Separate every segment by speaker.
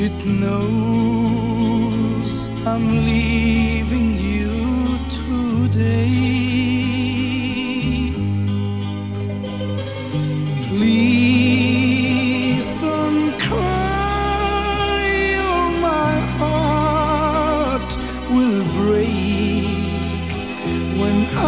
Speaker 1: It knows I'm leaving you today. Please don't cry, or my heart will break when I.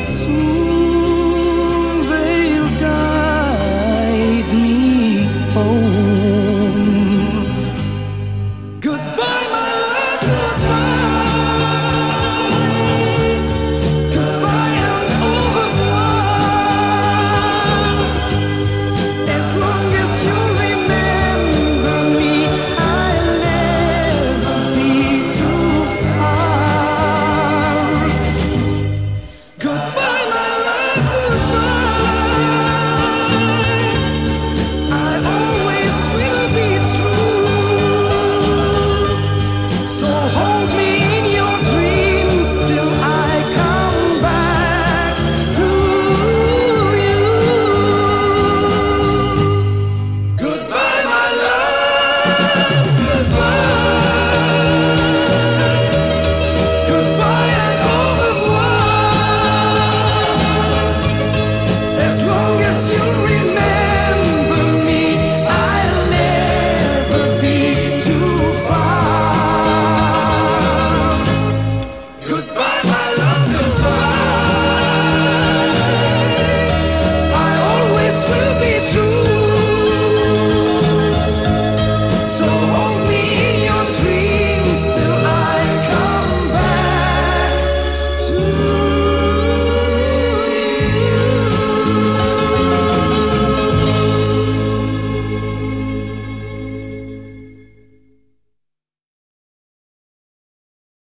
Speaker 1: soon.